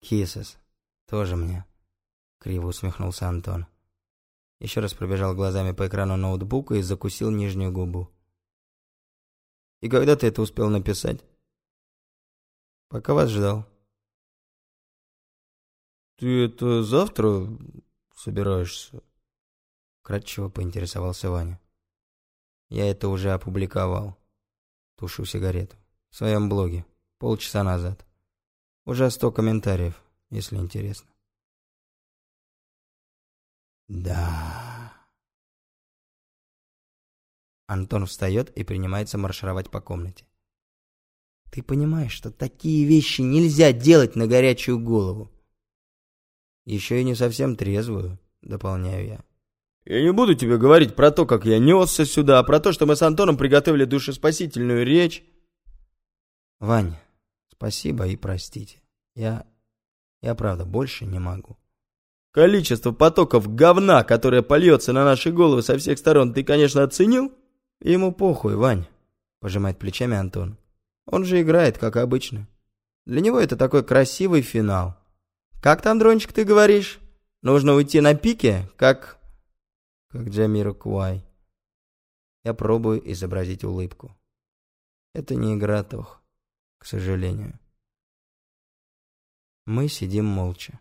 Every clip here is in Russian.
Кисес. Тоже мне. Криво усмехнулся Антон. Еще раз пробежал глазами по экрану ноутбука и закусил нижнюю губу. И когда ты это успел написать? Пока вас ждал. Ты это завтра собираешься? Кратчево поинтересовался Ваня. Я это уже опубликовал. Тушу сигарету. В своем блоге. Полчаса назад. Уже сто комментариев, если интересно. Да. Антон встает и принимается маршировать по комнате. Ты понимаешь, что такие вещи нельзя делать на горячую голову? Еще и не совсем трезвую, дополняю я. Я не буду тебе говорить про то, как я несся сюда, а про то, что мы с Антоном приготовили душеспасительную речь. Вань, спасибо и простите. Я... я правда больше не могу. Количество потоков говна, которое польется на наши головы со всех сторон, ты, конечно, оценил? Ему похуй, Вань, пожимает плечами Антон. Он же играет, как обычно. Для него это такой красивый финал. Как там, Дрончик, ты говоришь? Нужно уйти на пике, как как Джамиру Куай. Я пробую изобразить улыбку. Это не игра, Тох, к сожалению. Мы сидим молча.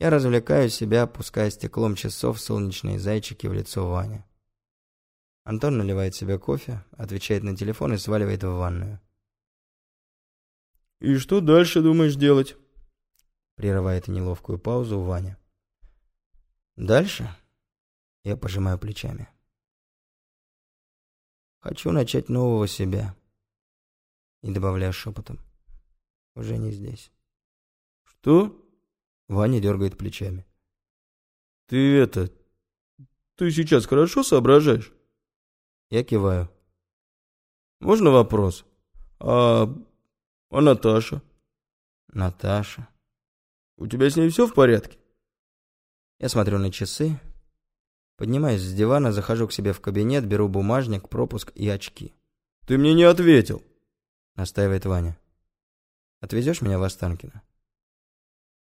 Я развлекаю себя, пуская стеклом часов солнечные зайчики в лицо Ване. Антон наливает себе кофе, отвечает на телефон и сваливает в ванную. «И что дальше думаешь делать?» Прерывает неловкую паузу Ваня. «Дальше?» Я пожимаю плечами. Хочу начать нового себя. И добавляю шепотом. Уже не здесь. Что? Ваня дергает плечами. Ты это... Ты сейчас хорошо соображаешь? Я киваю. Можно вопрос? А... А Наташа? Наташа. У тебя с ней все в порядке? Я смотрю на часы, Поднимаюсь с дивана, захожу к себе в кабинет, беру бумажник, пропуск и очки. «Ты мне не ответил!» — настаивает Ваня. «Отвезешь меня в Останкино?»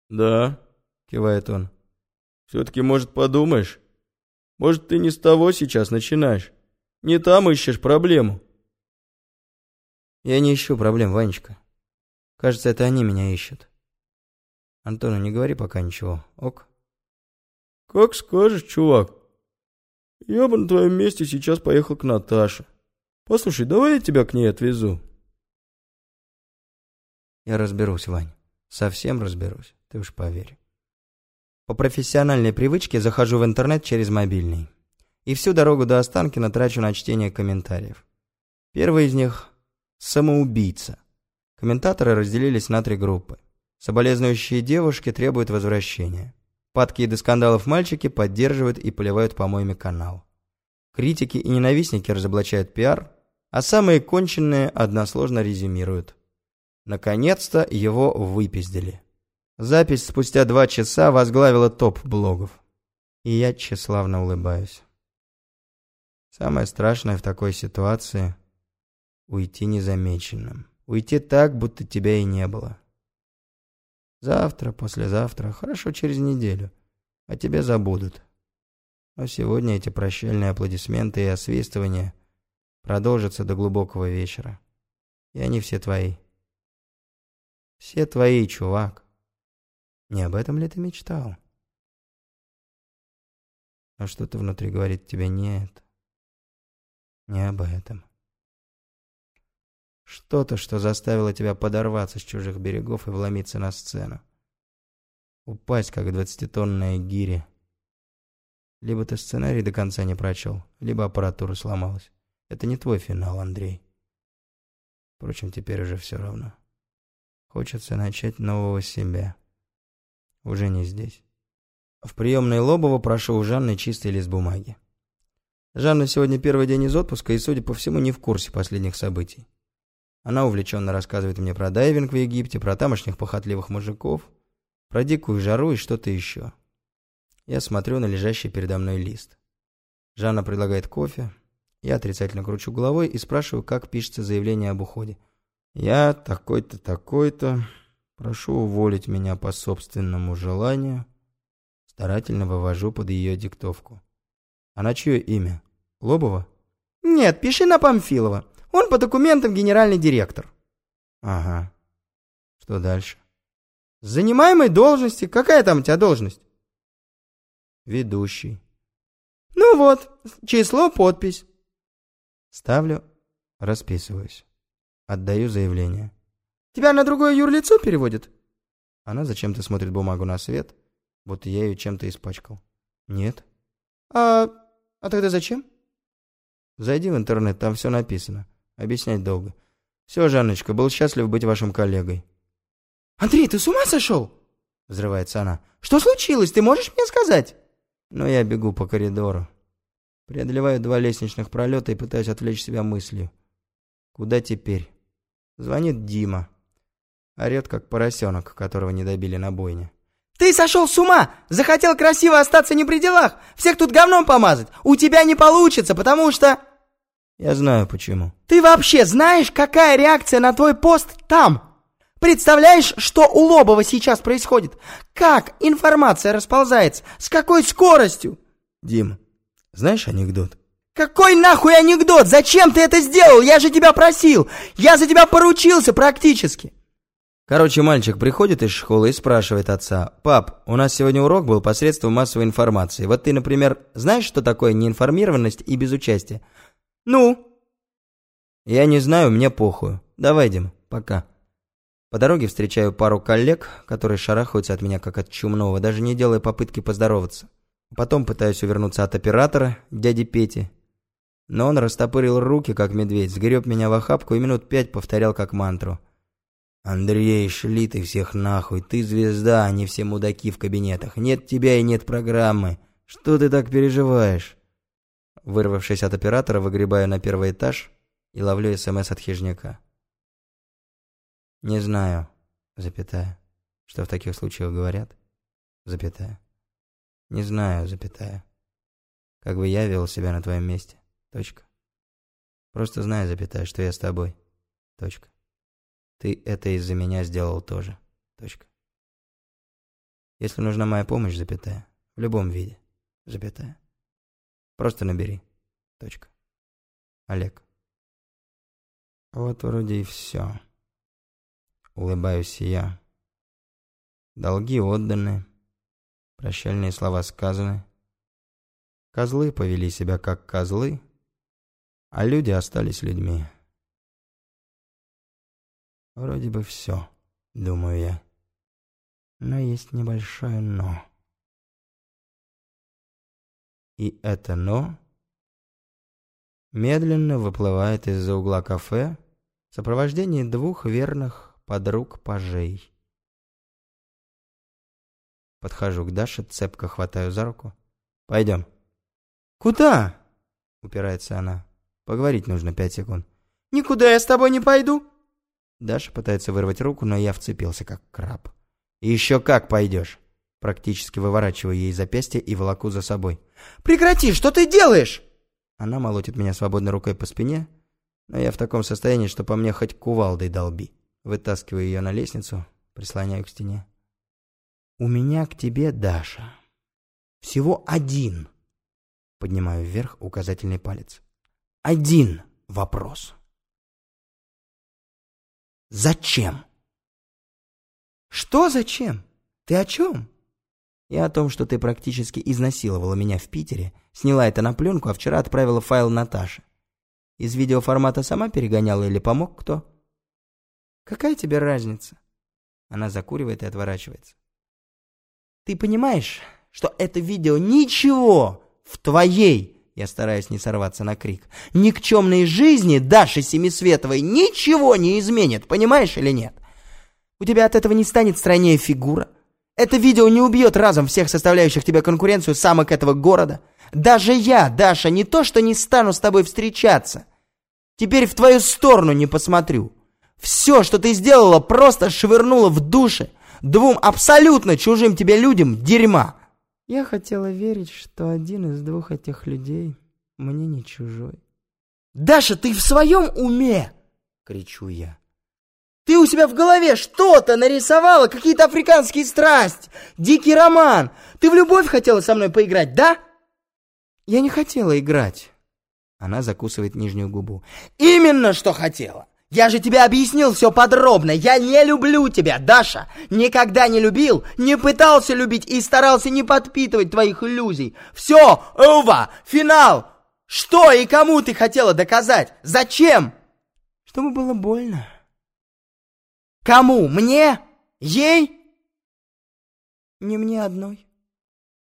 «Да», — кивает он. «Все-таки, может, подумаешь? Может, ты не с того сейчас начинаешь? Не там ищешь проблему?» «Я не ищу проблем, Ванечка. Кажется, это они меня ищут. Антону не говори пока ничего, ок?» «Как скажешь, чувак», я бы на твоем месте сейчас поехал к Наташе. Послушай, давай я тебя к ней отвезу. Я разберусь, Вань. Совсем разберусь, ты уж поверь. По профессиональной привычке захожу в интернет через мобильный. И всю дорогу до Останкина трачу на чтение комментариев. Первый из них – «Самоубийца». Комментаторы разделились на три группы. Соболезнующие девушки требуют возвращения. Падкие до скандалов мальчики поддерживают и поливают помоями канал. Критики и ненавистники разоблачают пиар, а самые конченные односложно резюмируют. Наконец-то его выпиздили. Запись спустя два часа возглавила топ блогов. И я тщеславно улыбаюсь. Самое страшное в такой ситуации — уйти незамеченным. Уйти так, будто тебя и не было. Завтра, послезавтра, хорошо через неделю. О тебе забудут. Но сегодня эти прощальные аплодисменты и освистывания продолжатся до глубокого вечера. И они все твои. Все твои, чувак. Не об этом ли ты мечтал? А что-то внутри говорит тебе нет. Не об этом. Что-то, что заставило тебя подорваться с чужих берегов и вломиться на сцену. Упасть, как двадцатитонная гири. Либо ты сценарий до конца не прочел, либо аппаратура сломалась. Это не твой финал, Андрей. Впрочем, теперь уже все равно. Хочется начать нового себя. Уже не здесь. В приемной Лобова прошу у Жанны чистый лист бумаги. Жанна сегодня первый день из отпуска и, судя по всему, не в курсе последних событий. Она увлеченно рассказывает мне про дайвинг в Египте, про тамошних похотливых мужиков, про дикую жару и что-то еще. Я смотрю на лежащий передо мной лист. Жанна предлагает кофе. Я отрицательно кручу головой и спрашиваю, как пишется заявление об уходе. Я такой-то, такой-то, Прошу уволить меня по собственному желанию. Старательно вывожу под ее диктовку. А на чье имя? Лобова? Нет, пиши на Памфилова. Он по документам генеральный директор. Ага. Что дальше? Занимаемой должности. Какая там у тебя должность? Ведущий. Ну вот, число, подпись. Ставлю, расписываюсь. Отдаю заявление. Тебя на другое юрлицо переводят? Она зачем-то смотрит бумагу на свет, будто я ее чем-то испачкал. Нет. А, а тогда зачем? Зайди в интернет, там все написано. Объяснять долго. Все, Жанночка, был счастлив быть вашим коллегой. Андрей, ты с ума сошел? Взрывается она. Что случилось, ты можешь мне сказать? Но я бегу по коридору. Преодолеваю два лестничных пролета и пытаюсь отвлечь себя мыслью. Куда теперь? Звонит Дима. Орет, как поросенок, которого не добили на бойне. «Ты сошел с ума! Захотел красиво остаться не при делах! Всех тут говном помазать! У тебя не получится, потому что...» «Я знаю, почему». «Ты вообще знаешь, какая реакция на твой пост там? Представляешь, что у Лобова сейчас происходит? Как информация расползается? С какой скоростью?» «Дим, знаешь анекдот?» «Какой нахуй анекдот? Зачем ты это сделал? Я же тебя просил! Я за тебя поручился практически!» Короче, мальчик приходит из школы и спрашивает отца, «Пап, у нас сегодня урок был посредством массовой информации. Вот ты, например, знаешь, что такое неинформированность и безучастие?» «Ну?» «Я не знаю, мне похуй. Давай, Дим, пока». По дороге встречаю пару коллег, которые шарахаются от меня как от чумного, даже не делая попытки поздороваться. Потом пытаюсь увернуться от оператора, дяди Пети, но он растопырил руки, как медведь, сгреб меня в охапку и минут пять повторял как мантру. «Андрей, шли ты всех нахуй, ты звезда, а не все мудаки в кабинетах. Нет тебя и нет программы. Что ты так переживаешь?» Вырвавшись от оператора, выгребаю на первый этаж и ловлю СМС от хижняка. «Не знаю, запятая, что в таких случаях говорят, запятая. Не знаю, запятая, как бы я вел себя на твоем месте». Точка. Просто знай, запятая, что я с тобой. Точка. Ты это из-за меня сделал тоже. Точка. Если нужна моя помощь, запятая, в любом виде, запятая, просто набери. Точка. Олег. Вот вроде и все. Улыбаюсь я. Долги отданы, прощальные слова сказаны. Козлы повели себя как козлы, а люди остались людьми. Вроде бы все, думаю я. Но есть небольшое «но». И это «но» медленно выплывает из-за угла кафе в сопровождении двух верных подруг-пажей. Подхожу к Даше, цепко хватаю за руку. «Пойдем». «Куда?» — упирается она. Поговорить нужно пять секунд. «Никуда я с тобой не пойду!» Даша пытается вырвать руку, но я вцепился, как краб. «И еще как пойдешь!» Практически выворачиваю ей запястье и волоку за собой. «Прекрати! Что ты делаешь?» Она молотит меня свободной рукой по спине, но я в таком состоянии, что по мне хоть кувалдой долби. Вытаскиваю ее на лестницу, прислоняю к стене. «У меня к тебе, Даша, всего один!» Поднимаю вверх указательный палец один вопрос. Зачем? Что зачем? Ты о чем? Я о том, что ты практически изнасиловала меня в Питере, сняла это на пленку, а вчера отправила файл Наташе. Из видеоформата сама перегоняла или помог кто? Какая тебе разница? Она закуривает и отворачивается. Ты понимаешь, что это видео ничего в твоей я стараюсь не сорваться на крик. Никчемной жизни Даши Семисветовой ничего не изменит, понимаешь или нет? У тебя от этого не станет стройнее фигура. Это видео не убьет разом всех составляющих тебя конкуренцию самок этого города. Даже я, Даша, не то что не стану с тобой встречаться. Теперь в твою сторону не посмотрю. Все, что ты сделала, просто швырнула в души двум абсолютно чужим тебе людям дерьма. Я хотела верить, что один из двух этих людей мне не чужой. «Даша, ты в своем уме?» — кричу я. Ты у себя в голове что-то нарисовала, какие-то африканские страсти, дикий роман. Ты в любовь хотела со мной поиграть, да? Я не хотела играть. Она закусывает нижнюю губу. Именно что хотела. Я же тебе объяснил все подробно. Я не люблю тебя, Даша. Никогда не любил, не пытался любить и старался не подпитывать твоих иллюзий. Все, Ува, финал. Что и кому ты хотела доказать? Зачем? Чтобы было больно. Кому? Мне? Ей? Не мне одной.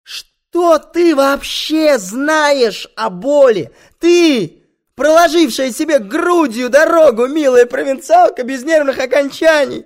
Что ты вообще знаешь о боли? Ты, проложившая себе грудью дорогу, милая провинциалка без нервных окончаний.